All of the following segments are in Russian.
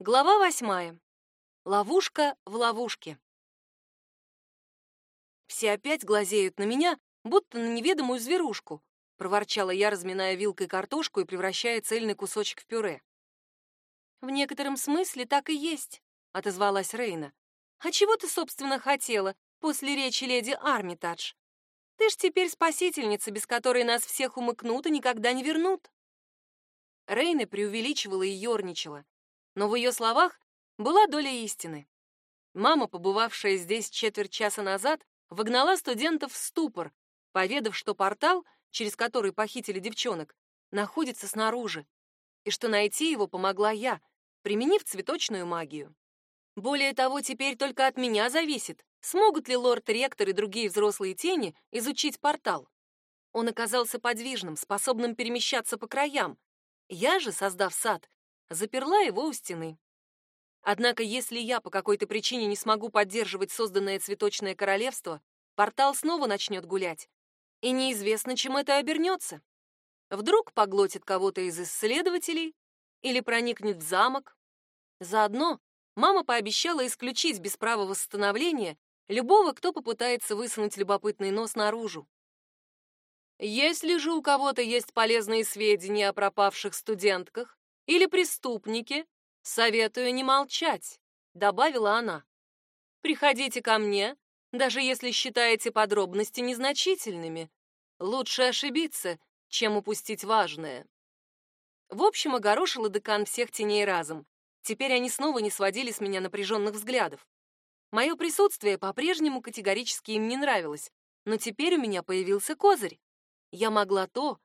Глава восьмая. Ловушка в ловушке. Все опять глазеют на меня, будто на неведомую зверушку, проворчала я, разминая вилкой картошку и превращая цельный кусочек в пюре. В некотором смысле так и есть, отозвалась Рейна. А чего ты, собственно, хотела после речи леди Армитадж? Ты ж теперь спасительница, без которой нас всех умыкнут и никогда не вернут. Рейна преувеличивала и ерничала, но в ее словах была доля истины. Мама, побывавшая здесь четверть часа назад, выгнала студентов в ступор, поведав, что портал, через который похитили девчонок, находится снаружи, и что найти его помогла я, применив цветочную магию. Более того, теперь только от меня зависит, смогут ли лорд-ректор и другие взрослые тени изучить портал. Он оказался подвижным, способным перемещаться по краям. Я же, создав сад, заперла его у стены. Однако, если я по какой-то причине не смогу поддерживать созданное цветочное королевство, портал снова начнет гулять. И неизвестно, чем это обернется. Вдруг поглотит кого-то из исследователей или проникнет в замок. Заодно мама пообещала исключить без права восстановления любого, кто попытается высунуть любопытный нос наружу. Если же у кого-то есть полезные сведения о пропавших студентках или преступнике, советую не молчать, добавила она. Приходите ко мне, даже если считаете подробности незначительными. Лучше ошибиться, чем упустить важное. В общем, огорошила декан всех теней разом. Теперь они снова не сводили с меня напряженных взглядов. Мое присутствие по-прежнему категорически им не нравилось, но теперь у меня появился козырь. Я могла то,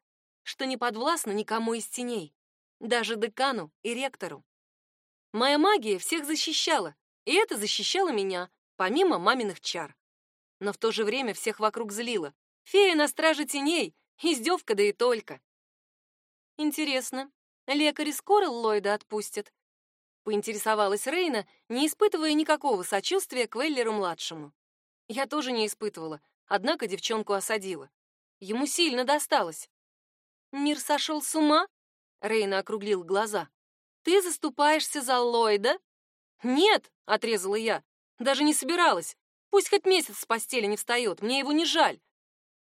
что не подвластно никому из теней, даже декану и ректору. Моя магия всех защищала, и это защищало меня, помимо маминых чар. Но в то же время всех вокруг злила. Фея на страже теней, издевка да и только. Интересно, лекари скоро Ллойда отпустят? Поинтересовалась Рейна, не испытывая никакого сочувствия к Веллеру-младшему. Я тоже не испытывала, однако девчонку осадила. Ему сильно досталось. «Мир сошел с ума?» Рейна округлил глаза. «Ты заступаешься за Ллойда?» «Нет», — отрезала я, — «даже не собиралась. Пусть хоть месяц с постели не встает, мне его не жаль.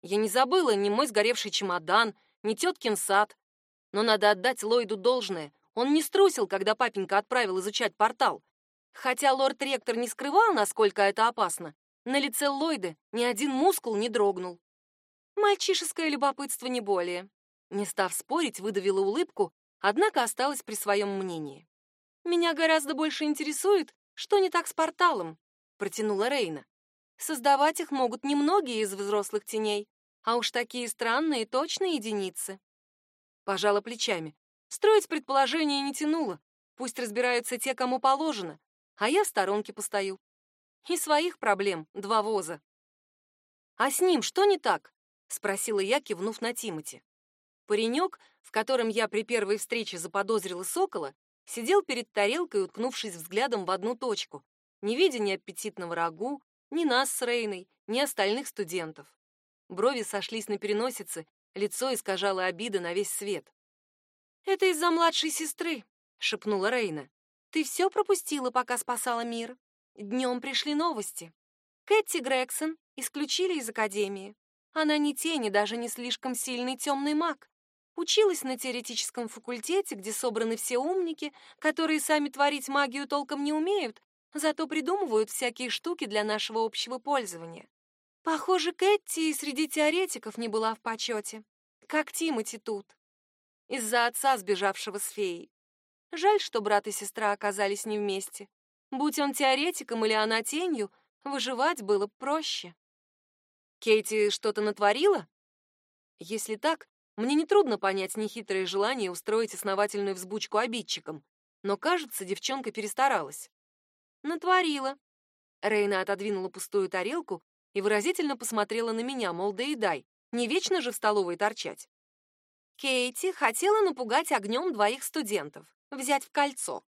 Я не забыла ни мой сгоревший чемодан, ни теткин сад. Но надо отдать Ллойду должное. Он не струсил, когда папенька отправил изучать портал. Хотя лорд-ректор не скрывал, насколько это опасно, на лице Ллойда ни один мускул не дрогнул. Мальчишеское любопытство не более. Не став спорить, выдавила улыбку, однако осталась при своем мнении. «Меня гораздо больше интересует, что не так с порталом», — протянула Рейна. «Создавать их могут немногие из взрослых теней, а уж такие странные точно единицы». Пожала плечами. Строить предположения не тянуло. Пусть разбираются те, кому положено, а я в сторонке постою. И своих проблем два воза. А с ним что не так? спросила я, кивнув на Тимати. Паренек, в котором я при первой встрече заподозрила сокола, сидел перед тарелкой, уткнувшись взглядом в одну точку, не видя ни аппетитного рагу, ни нас с Рейной, ни остальных студентов. Брови сошлись на переносице, лицо искажало обида на весь свет. «Это из-за младшей сестры», — шепнула Рейна. «Ты все пропустила, пока спасала мир. Днем пришли новости. Кэти Грегсон исключили из академии. Она не тени, даже не слишком сильный темный маг. Училась на теоретическом факультете, где собраны все умники, которые сами творить магию толком не умеют, зато придумывают всякие штуки для нашего общего пользования. Похоже, Кэти и среди теоретиков не была в почете. Как Тимати тут из-за отца, сбежавшего с феей. Жаль, что брат и сестра оказались не вместе. Будь он теоретиком или она тенью, выживать было проще. Кейти что-то натворила? Если так, мне нетрудно понять нехитрое желание устроить основательную взбучку обидчикам, но, кажется, девчонка перестаралась. Натворила. Рейна отодвинула пустую тарелку и выразительно посмотрела на меня, мол, да и дай, не вечно же в столовой торчать. Кейти хотела напугать огнем двоих студентов, взять в кольцо.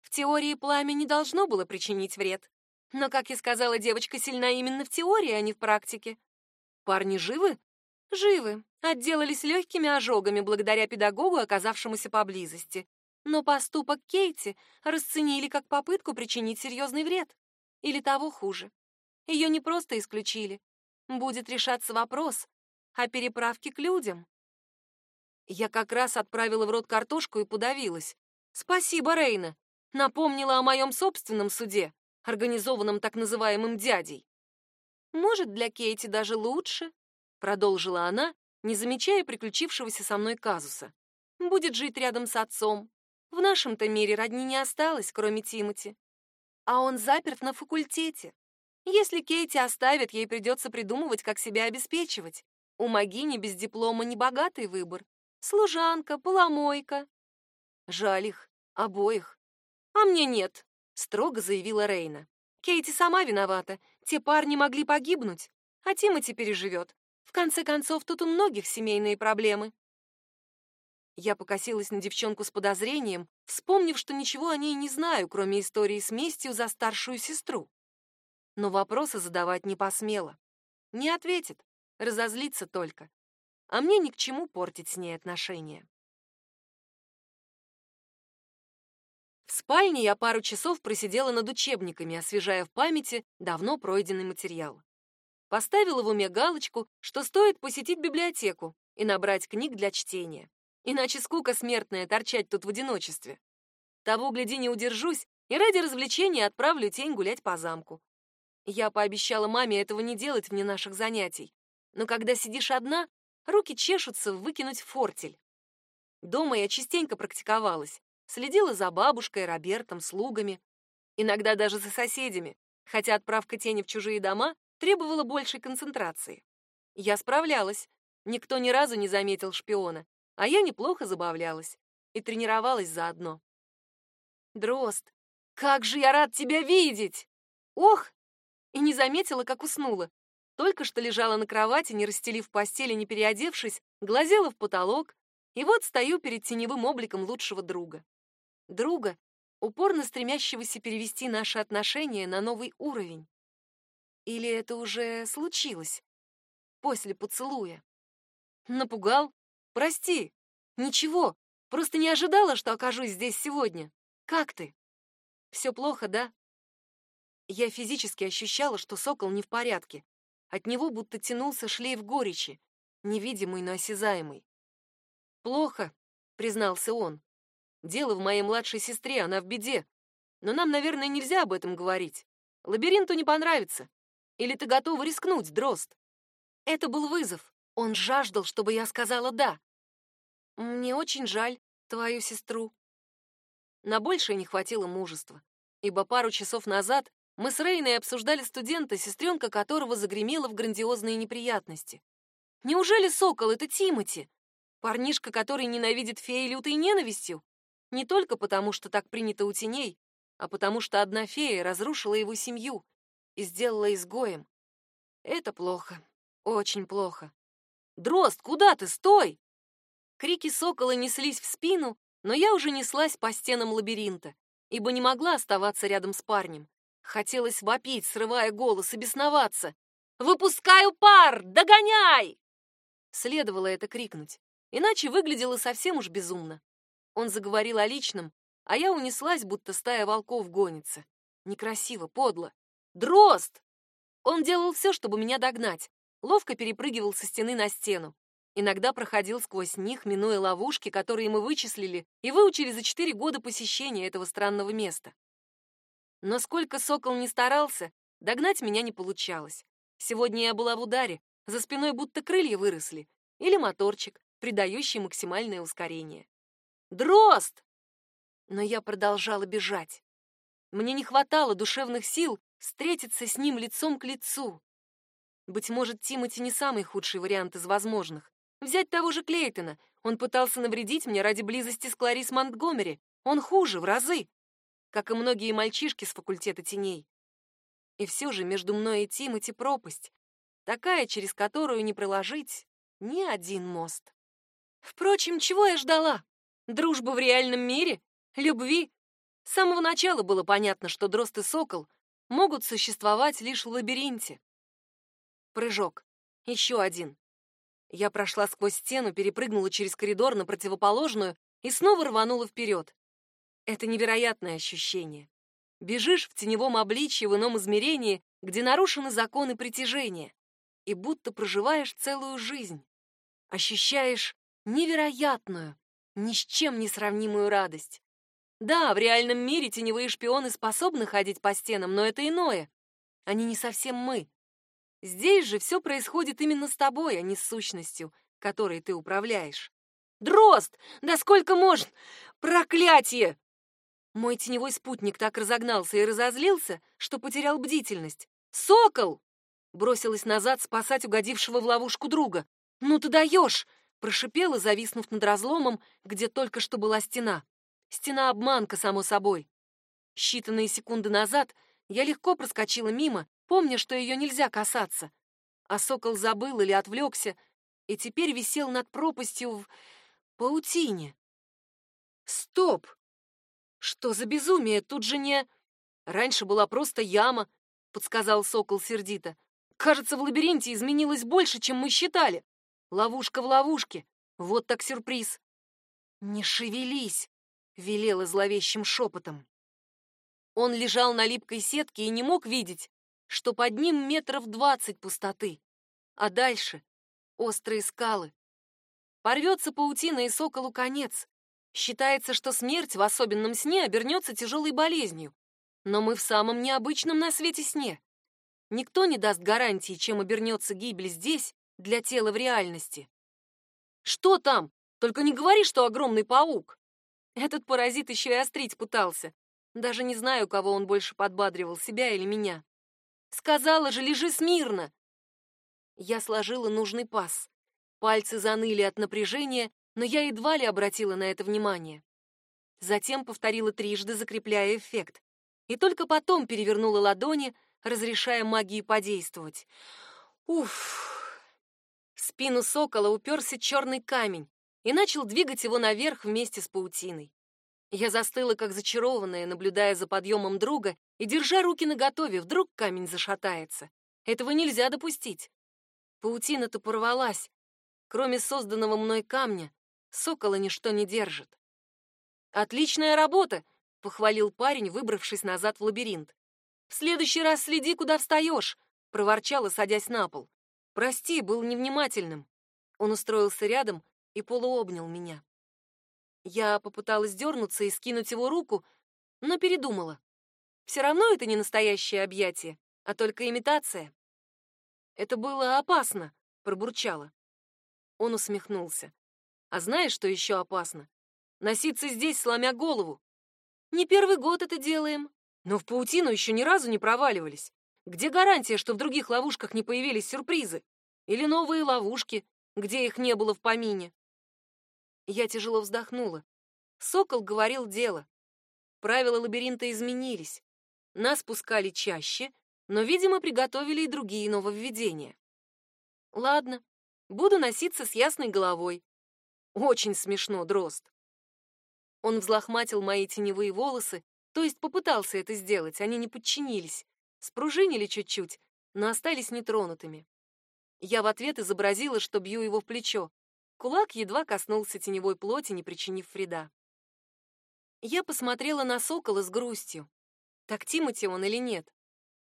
В теории пламя не должно было причинить вред. Но, как и сказала девочка, сильна именно в теории, а не в практике. Парни живы? Живы. Отделались легкими ожогами благодаря педагогу, оказавшемуся поблизости. Но поступок Кейти расценили как попытку причинить серьезный вред. Или того хуже. Ее не просто исключили. Будет решаться вопрос о переправке к людям. Я как раз отправила в рот картошку и подавилась. Спасибо, Рейна. Напомнила о моем собственном суде, организованном так называемым дядей. Может, для Кейти даже лучше, продолжила она, не замечая приключившегося со мной казуса. Будет жить рядом с отцом. В нашем-то мире родни не осталось, кроме Тимати. А он заперт на факультете. Если Кейти оставят, ей придется придумывать, как себя обеспечивать. У Магини без диплома не богатый выбор. Служанка, поломойка. Жаль их, обоих. А мне нет, строго заявила Рейна. Кейти сама виновата. Те парни могли погибнуть, а Тимати переживет. Конце концов, тут у многих семейные проблемы. Я покосилась на девчонку с подозрением, вспомнив, что ничего о ней не знаю, кроме истории с местью за старшую сестру но вопросы задавать не посмела. Не ответит, разозлится только. А мне ни к чему портить с ней отношения. В спальне я пару часов просидела над учебниками, освежая в памяти давно пройденный материал. Поставила в уме галочку, что стоит посетить библиотеку и набрать книг для чтения. Иначе скука смертная торчать тут в одиночестве. Того, гляди, не удержусь, и ради развлечения отправлю тень гулять по замку. Я пообещала маме этого не делать вне наших занятий. Но когда сидишь одна, руки чешутся выкинуть фортель. Дома я частенько практиковалась. Следила за бабушкой, Робертом, слугами. Иногда даже за соседями, хотя отправка тени в чужие дома требовала большей концентрации. Я справлялась. Никто ни разу не заметил шпиона, а я неплохо забавлялась и тренировалась заодно. Дрозд, как же я рад тебя видеть! Ох, и не заметила, как уснула. Только что лежала на кровати, не расстелив постели, не переодевшись, глазела в потолок, и вот стою перед теневым обликом лучшего друга. Друга, упорно стремящегося перевести наши отношения на новый уровень. Или это уже случилось? После поцелуя. Напугал? Прости. Ничего, просто не ожидала, что окажусь здесь сегодня. Как ты? Все плохо, да? Я физически ощущала, что сокол не в порядке. От него будто тянулся шлейф горечи, невидимый, но осязаемый. «Плохо», — признался он. «Дело в моей младшей сестре, она в беде. Но нам, наверное, нельзя об этом говорить. Лабиринту не понравится. Или ты готова рискнуть, Дрозд?» Это был вызов. Он жаждал, чтобы я сказала «да». «Мне очень жаль твою сестру». На большее не хватило мужества, ибо пару часов назад мы с Рейной обсуждали студента, сестренка которого загремела в грандиозные неприятности. Неужели Сокол — это Тимати? Парнишка, который ненавидит феи лютой ненавистью? Не только потому, что так принято у теней, а потому что одна фея разрушила его семью и сделала изгоем. Это плохо, очень плохо. «Дрозд, куда ты? Стой!» Крики сокола неслись в спину, но я уже неслась по стенам лабиринта, ибо не могла оставаться рядом с парнем. Хотелось вопить, срывая голос и бесноваться. «Выпускаю пар! Догоняй!» Следовало это крикнуть, иначе выглядело совсем уж безумно. Он заговорил о личном, а я унеслась, будто стая волков гонится. Некрасиво, подло. «Дрозд!» Он делал все, чтобы меня догнать. Ловко перепрыгивал со стены на стену. Иногда проходил сквозь них, минуя ловушки, которые мы вычислили и выучили за четыре года посещения этого странного места. Но сколько сокол не старался, догнать меня не получалось. Сегодня я была в ударе, за спиной будто крылья выросли, или моторчик, придающий максимальное ускорение. Дрозд! Но я продолжала бежать. Мне не хватало душевных сил встретиться с ним лицом к лицу. Быть может, Тимати не самый худший вариант из возможных. Взять того же Клейтона. Он пытался навредить мне ради близости с Кларис Монтгомери. Он хуже, в разы как и многие мальчишки с факультета теней. И все же между мной и Тимати пропасть, такая, через которую не проложить ни один мост. Впрочем, чего я ждала? Дружбы в реальном мире? Любви? С самого начала было понятно, что дрозд и сокол могут существовать лишь в лабиринте. Прыжок. Еще один. Я прошла сквозь стену, перепрыгнула через коридор на противоположную и снова рванула вперед. Это невероятное ощущение. Бежишь в теневом обличье в ином измерении, где нарушены законы притяжения, и будто проживаешь целую жизнь. Ощущаешь невероятную, ни с чем не сравнимую радость. Да, в реальном мире теневые шпионы способны ходить по стенам, но это иное. Они не совсем мы. Здесь же все происходит именно с тобой, а не с сущностью, которой ты управляешь. Дрозд! Да сколько можно? Проклятие! Мой теневой спутник так разогнался и разозлился, что потерял бдительность. «Сокол!» Бросилась назад спасать угодившего в ловушку друга. «Ну ты даешь!» Прошипела, зависнув над разломом, где только что была стена. Стена-обманка, само собой. Считанные секунды назад я легко проскочила мимо, помня, что ее нельзя касаться. А сокол забыл или отвлекся, и теперь висел над пропастью в паутине. Стоп! Что за безумие? Тут же не... Раньше была просто яма, подсказал сокол сердито. Кажется, в лабиринте изменилось больше, чем мы считали. Ловушка в ловушке. Вот так сюрприз. Не шевелись, велела зловещим шепотом. Он лежал на липкой сетке и не мог видеть, что под ним метров двадцать пустоты, а дальше острые скалы. Порвется паутина, и соколу конец. Считается, что смерть в особенном сне обернется тяжелой болезнью. Но мы в самом необычном на свете сне. Никто не даст гарантии, чем обернется гибель здесь для тела в реальности. Что там? Только не говори, что огромный паук. Этот паразит еще и острить пытался. Даже не знаю, кого он больше подбадривал, себя или меня. Сказала же, лежи смирно. Я сложила нужный паз. Пальцы заныли от напряжения, но я едва ли обратила на это внимание. Затем повторила трижды, закрепляя эффект. И только потом перевернула ладони, разрешая магии подействовать. Уф! В спину сокола уперся черный камень и начал двигать его наверх вместе с паутиной. Я застыла, как зачарованная, наблюдая за подъемом друга и держа руки наготове, вдруг камень зашатается. Этого нельзя допустить. Паутина-то порвалась. Кроме созданного мной камня, сокола ничто не держит. «Отличная работа!» — похвалил парень, выбравшись назад в лабиринт. «В следующий раз следи, куда встаешь!» — проворчала, садясь на пол. «Прости, был невнимательным». Он устроился рядом и полуобнял меня. Я попыталась дернуться и скинуть его руку, но передумала. Все равно это не настоящее объятие, а только имитация. Это было опасно, пробурчала. Он усмехнулся. А знаешь, что еще опасно? Носиться здесь, сломя голову. Не первый год это делаем, но в паутину еще ни разу не проваливались. Где гарантия, что в других ловушках не появились сюрпризы? Или новые ловушки, где их не было в помине? Я тяжело вздохнула. Сокол говорил дело. Правила лабиринта изменились. Нас пускали чаще, но, видимо, приготовили и другие нововведения. Ладно, буду носиться с ясной головой. Очень смешно, Дрозд. Он взлохматил мои теневые волосы, то есть попытался это сделать, они не подчинились. Спружинили чуть-чуть, но остались нетронутыми. Я в ответ изобразила, что бью его в плечо. Кулак едва коснулся теневой плоти, не причинив вреда. Я посмотрела на сокола с грустью. Так Тимати он или нет?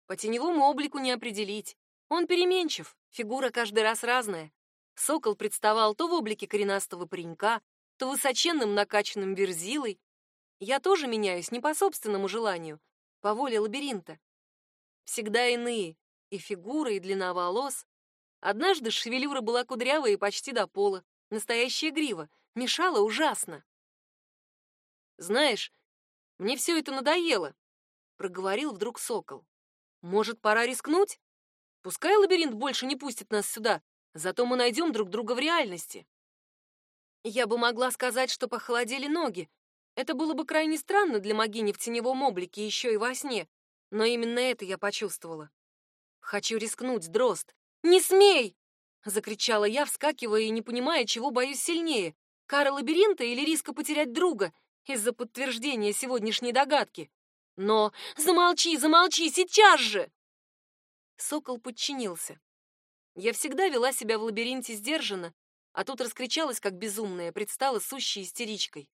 По теневому облику не определить. Он переменчив, фигура каждый раз разная. Сокол представал то в облике коренастого паренька, то высоченным накачанным верзилой. Я тоже меняюсь не по собственному желанию, по воле лабиринта. Всегда иные, и фигура, и длина волос. Однажды шевелюра была кудрявая и почти до пола, Настоящая грива. Мешала ужасно. «Знаешь, мне все это надоело», — проговорил вдруг сокол. «Может, пора рискнуть? Пускай лабиринт больше не пустит нас сюда, зато мы найдем друг друга в реальности». Я бы могла сказать, что похолодели ноги. Это было бы крайне странно для могини в теневом облике еще и во сне, но именно это я почувствовала. Хочу рискнуть, дрозд. «Не смей!» Закричала я, вскакивая и не понимая, чего боюсь сильнее: кара лабиринта или риска потерять друга из-за подтверждения сегодняшней догадки. Но замолчи, замолчи сейчас же. Сокол подчинился. Я всегда вела себя в лабиринте сдержанно, а тут раскричалась как безумная, предстала сущей истеричкой.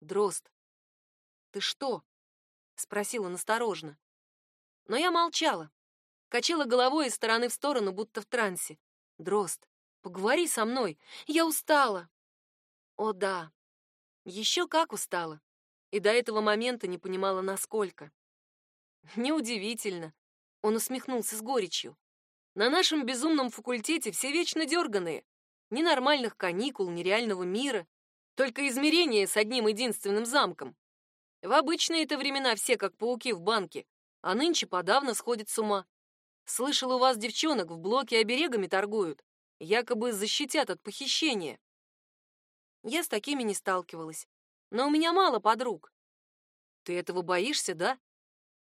Дрозд. ты что?» — спросила насторожно. Но я молчала, качала головой из стороны в сторону, будто в трансе. «Дрозд, поговори со мной, я устала!» «О да, еще как устала!» И до этого момента не понимала, насколько. Неудивительно. Он усмехнулся с горечью. На нашем безумном факультете все вечно дерганые. Ни нормальных каникул, ни реального мира. Только измерение с одним единственным замком. В обычные это времена все как пауки в банке, а нынче подавно сходят с ума. Слышал, у вас девчонок в блоке оберегами торгуют, якобы защитят от похищения. Я с такими не сталкивалась, но у меня мало подруг. Ты этого боишься, да?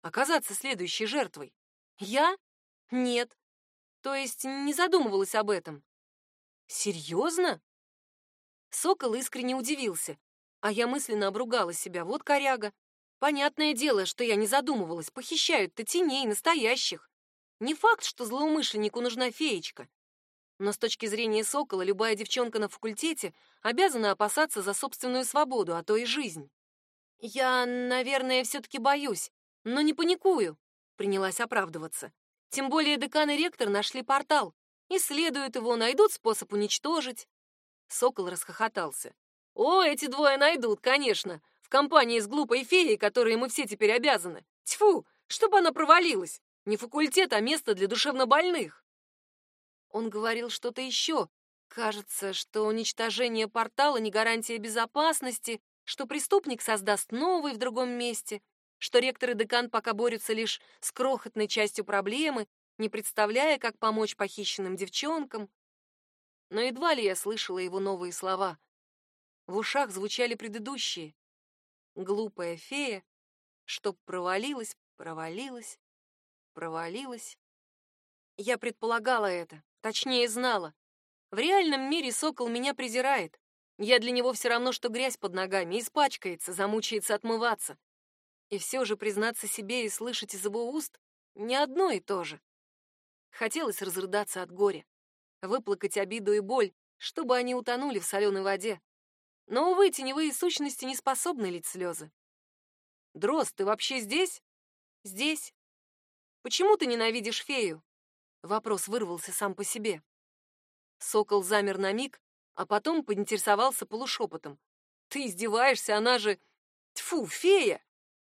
Оказаться следующей жертвой? Я? Нет. То есть не задумывалась об этом. Серьезно? Сокол искренне удивился, а я мысленно обругала себя. Вот коряга. Понятное дело, что я не задумывалась. Похищают-то теней, настоящих. Не факт, что злоумышленнику нужна феечка. Но с точки зрения Сокола, любая девчонка на факультете обязана опасаться за собственную свободу, а то и жизнь. Я, наверное, все-таки боюсь, но не паникую, принялась оправдываться. Тем более декан и ректор нашли портал. Исследуют его, найдут способ уничтожить. Сокол расхохотался. О, эти двое найдут, конечно, в компании с глупой феей, которой мы все теперь обязаны. Тьфу, чтобы она провалилась. Не факультет, а место для душевнобольных. Он говорил что-то еще. Кажется, что уничтожение портала не гарантия безопасности, что преступник создаст новый в другом месте что ректор и декан пока борются лишь с крохотной частью проблемы, не представляя, как помочь похищенным девчонкам. Но едва ли я слышала его новые слова. В ушах звучали предыдущие. Глупая фея, чтоб провалилась, провалилась, провалилась. Я предполагала это, точнее знала. В реальном мире сокол меня презирает. Я для него все равно, что грязь под ногами, испачкается, замучается отмываться. И все же признаться себе и слышать из его уст не одно и то же. Хотелось разрыдаться от горя, выплакать обиду и боль, чтобы они утонули в соленой воде. Но, увы, теневые сущности не способны лить слезы. «Дрозд, ты вообще здесь?» «Здесь». «Почему ты ненавидишь фею?» Вопрос вырвался сам по себе. Сокол замер на миг, а потом поинтересовался полушепотом. «Ты издеваешься, она же... Тьфу, фея!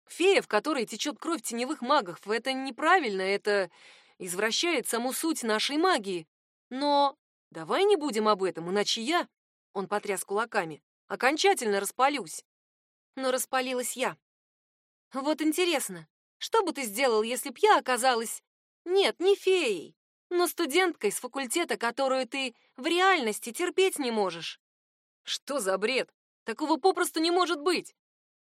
Фея, в которой течет кровь теневых магов, это неправильно, это извращает саму суть нашей магии. Но давай не будем об этом, иначе я, он потряс кулаками, окончательно распалюсь. Но распалилась я. Вот интересно, что бы ты сделал, если б я оказалась... Нет, не феей, но студенткой с факультета, которую ты в реальности терпеть не можешь? Что за бред? Такого попросту не может быть.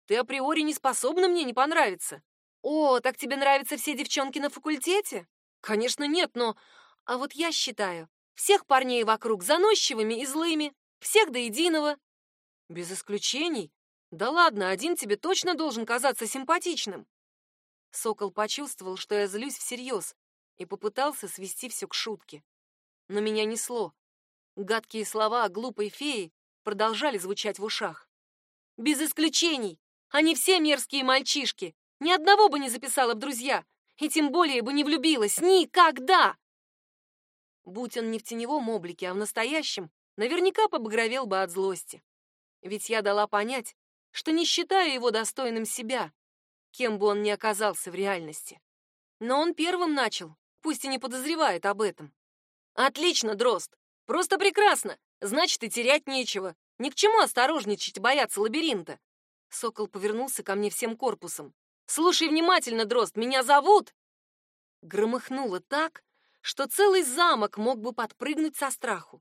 Ты априори не способна мне не понравиться. О, так тебе нравятся все девчонки на факультете? Конечно, нет, но... А вот я считаю, всех парней вокруг заносчивыми и злыми. Всех до единого. Без исключений? Да ладно, один тебе точно должен казаться симпатичным. Сокол почувствовал, что я злюсь всерьез, и попытался свести все к шутке. Но меня несло. Гадкие слова о глупой фее продолжали звучать в ушах. Без исключений! Они все мерзкие мальчишки. Ни одного бы не записала в друзья. И тем более бы не влюбилась. Никогда! Будь он не в теневом облике, а в настоящем, наверняка побагровел бы от злости. Ведь я дала понять, что не считаю его достойным себя, кем бы он ни оказался в реальности. Но он первым начал, пусть и не подозревает об этом. Отлично, Дрозд. Просто прекрасно. Значит, и терять нечего. Ни к чему осторожничать, бояться лабиринта. Сокол повернулся ко мне всем корпусом. «Слушай внимательно, Дрозд, меня зовут...» Громыхнуло так, что целый замок мог бы подпрыгнуть со страху.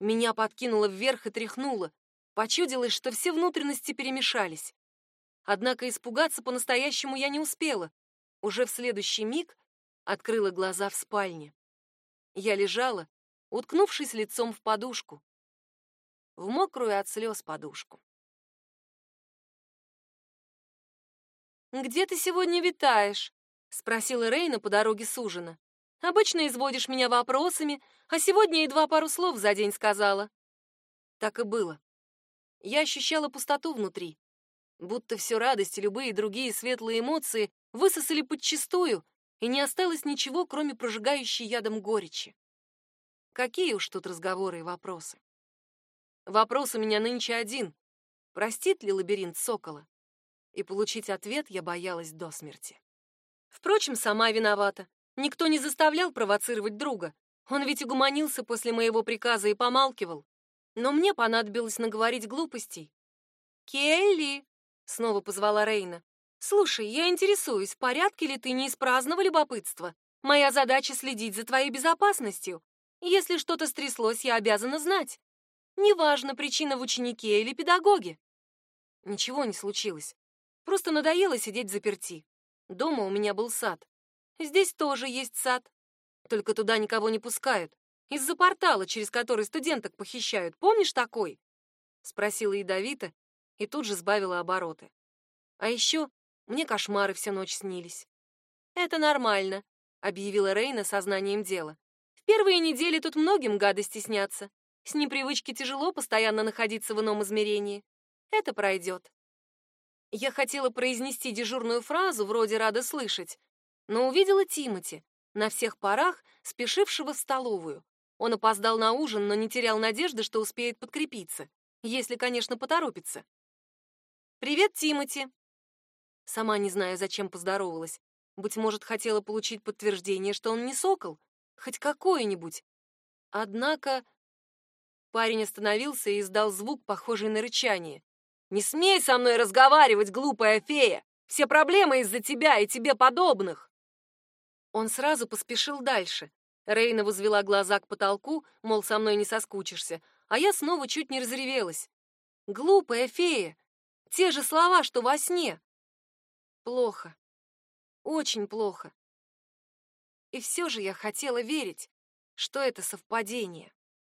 Меня подкинуло вверх и тряхнуло. Почудилось, что все внутренности перемешались. Однако испугаться по-настоящему я не успела. Уже в следующий миг открыла глаза в спальне. Я лежала, уткнувшись лицом в подушку. В мокрую от слез подушку. «Где ты сегодня витаешь?» — спросила Рейна по дороге с ужина. «Обычно изводишь меня вопросами, а сегодня едва пару слов за день сказала». Так и было. Я ощущала пустоту внутри. Будто все радость и любые другие светлые эмоции высосали подчистую, и не осталось ничего, кроме прожигающей ядом горечи. Какие уж тут разговоры и вопросы. Вопрос у меня нынче один. Простит ли лабиринт сокола? И получить ответ я боялась до смерти. Впрочем, сама виновата. Никто не заставлял провоцировать друга. Он ведь угомонился после моего приказа и помалкивал. Но мне понадобилось наговорить глупостей. «Келли!» — снова позвала Рейна. «Слушай, я интересуюсь, в порядке ли ты не из праздного любопытства? Моя задача — следить за твоей безопасностью. Если что-то стряслось, я обязана знать. Неважно, причина в ученике или педагоге». Ничего не случилось. Просто надоело сидеть заперти. Дома у меня был сад. Здесь тоже есть сад. Только туда никого не пускают. Из-за портала, через который студенток похищают. Помнишь такой? Спросила ядовито и тут же сбавила обороты. А еще мне кошмары всю ночь снились. Это нормально, объявила Рейна сознанием дела. В первые недели тут многим гадости снятся. С непривычки тяжело постоянно находиться в ином измерении. Это пройдет. Я хотела произнести дежурную фразу, вроде «рада слышать», но увидела Тимати, на всех парах спешившего в столовую. Он опоздал на ужин, но не терял надежды, что успеет подкрепиться, если, конечно, поторопится. «Привет, Тимати!» Сама не знаю, зачем поздоровалась. Быть может, хотела получить подтверждение, что он не сокол, хоть какое-нибудь. Однако парень остановился и издал звук, похожий на рычание. Не смей со мной разговаривать, глупая фея! Все проблемы из-за тебя и тебе подобных!» Он сразу поспешил дальше. Рейна возвела глаза к потолку, мол, со мной не соскучишься, а я снова чуть не разревелась. «Глупая фея! Те же слова, что во сне!» Плохо. Очень плохо. И все же я хотела верить, что это совпадение.